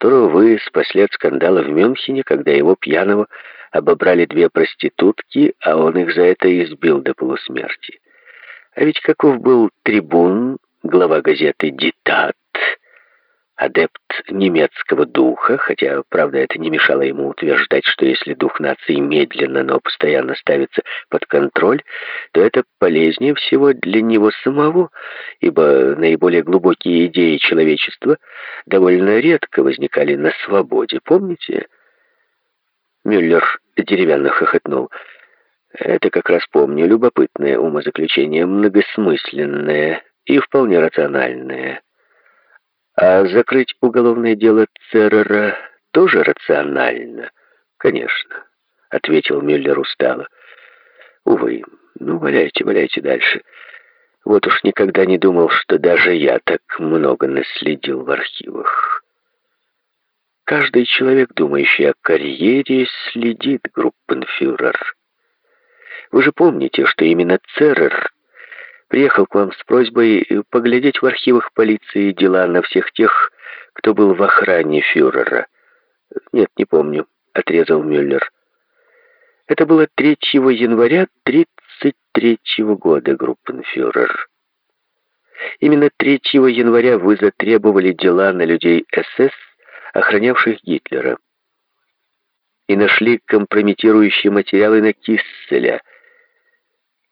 которого вы спасли от скандала в Мюнхене, когда его пьяного обобрали две проститутки, а он их за это избил до полусмерти. А ведь каков был трибун, глава газеты «Дитат», адепт немецкого духа, хотя, правда, это не мешало ему утверждать, что если дух нации медленно, но постоянно ставится под контроль, то это полезнее всего для него самого, ибо наиболее глубокие идеи человечества довольно редко возникали на свободе, помните? Мюллер деревянно хохотнул. Это как раз помню, любопытное умозаключение, многосмысленное и вполне рациональное. А закрыть уголовное дело Церера тоже рационально? Конечно, ответил Мюллер устало. Увы, ну, валяйте, валяйте дальше. Вот уж никогда не думал, что даже я так много наследил в архивах. Каждый человек, думающий о карьере, следит, группенфюрер. Вы же помните, что именно Церер Приехал к вам с просьбой поглядеть в архивах полиции дела на всех тех, кто был в охране фюрера. Нет, не помню, отрезал Мюллер. Это было 3 января 33 года, группенфюрер. Именно 3 января вы затребовали дела на людей СС, охранявших Гитлера, и нашли компрометирующие материалы на Кисселя –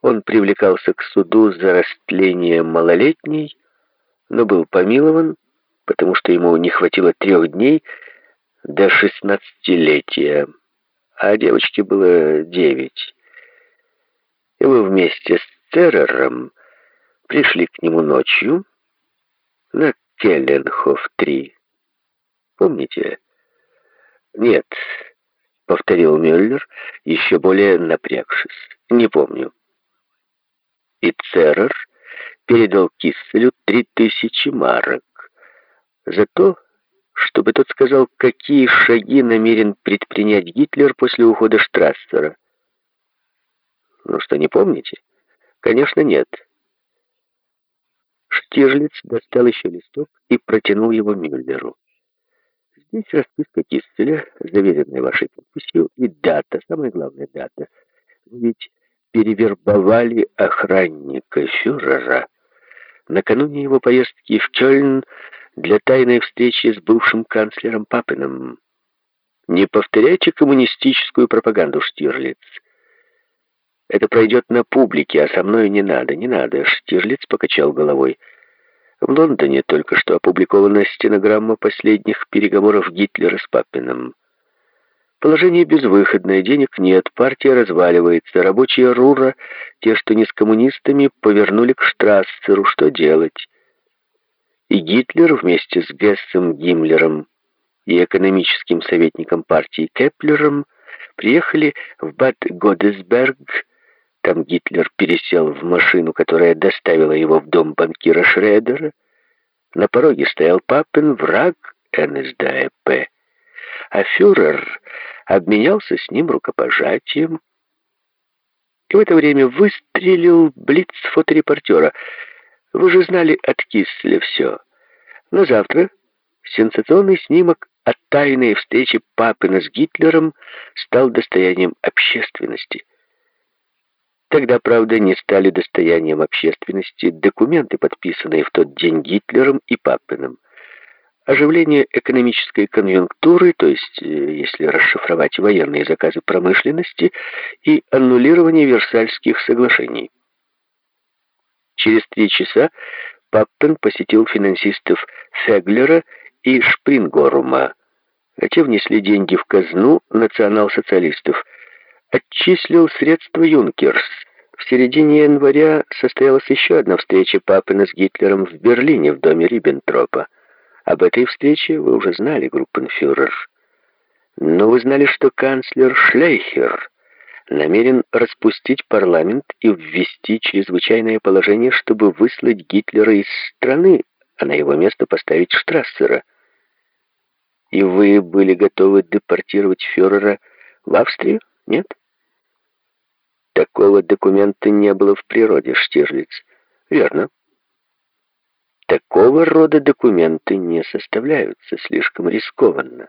он привлекался к суду за растление малолетней, но был помилован, потому что ему не хватило трех дней до шестнадцатилетия, а девочке было девять. И вы вместе с Церером пришли к нему ночью на Келленхоф-3. Помните? Нет, повторил Мюллер, еще более напрягшись. Не помню и Церер передал Кисселю три тысячи марок за то, чтобы тот сказал, какие шаги намерен предпринять Гитлер после ухода Штрассера. Ну что, не помните? Конечно, нет. Штирлиц достал еще листок и протянул его Мюллеру. Здесь расписка Кисселя, заверенная вашей подписью, и дата, самая главная дата. Ведь перевербовали охранника фюрера накануне его поездки в Кёльн для тайной встречи с бывшим канцлером Папиным. Не повторяйте коммунистическую пропаганду, Штирлиц. Это пройдет на публике, а со мной не надо, не надо. Штирлиц покачал головой. В Лондоне только что опубликована стенограмма последних переговоров Гитлера с Папиным. Положение безвыходное, денег нет, партия разваливается, рабочие Рура, те, что не с коммунистами, повернули к Штрассеру. Что делать? И Гитлер вместе с Гессом Гиммлером и экономическим советником партии Кеплером приехали в Бад-Годесберг. Там Гитлер пересел в машину, которая доставила его в дом банкира Шредера. На пороге стоял Папин, враг НСДАП а фюрер обменялся с ним рукопожатием. И в это время выстрелил блиц фоторепортера. Вы же знали от Кисля все. Но завтра сенсационный снимок о тайной встрече Папина с Гитлером стал достоянием общественности. Тогда, правда, не стали достоянием общественности документы, подписанные в тот день Гитлером и Папиным оживление экономической конъюнктуры, то есть, э, если расшифровать военные заказы промышленности, и аннулирование Версальских соглашений. Через три часа Паппен посетил финансистов Феглера и Шпрингорума, а те внесли деньги в казну национал-социалистов, отчислил средства Юнкерс. В середине января состоялась еще одна встреча Паппена с Гитлером в Берлине в доме Риббентропа. Об этой встрече вы уже знали, группенфюрер. Но вы знали, что канцлер Шлейхер намерен распустить парламент и ввести чрезвычайное положение, чтобы выслать Гитлера из страны, а на его место поставить Штрассера. И вы были готовы депортировать фюрера в Австрию? Нет? Такого документа не было в природе, Штирлиц. Верно. Такого рода документы не составляются слишком рискованно.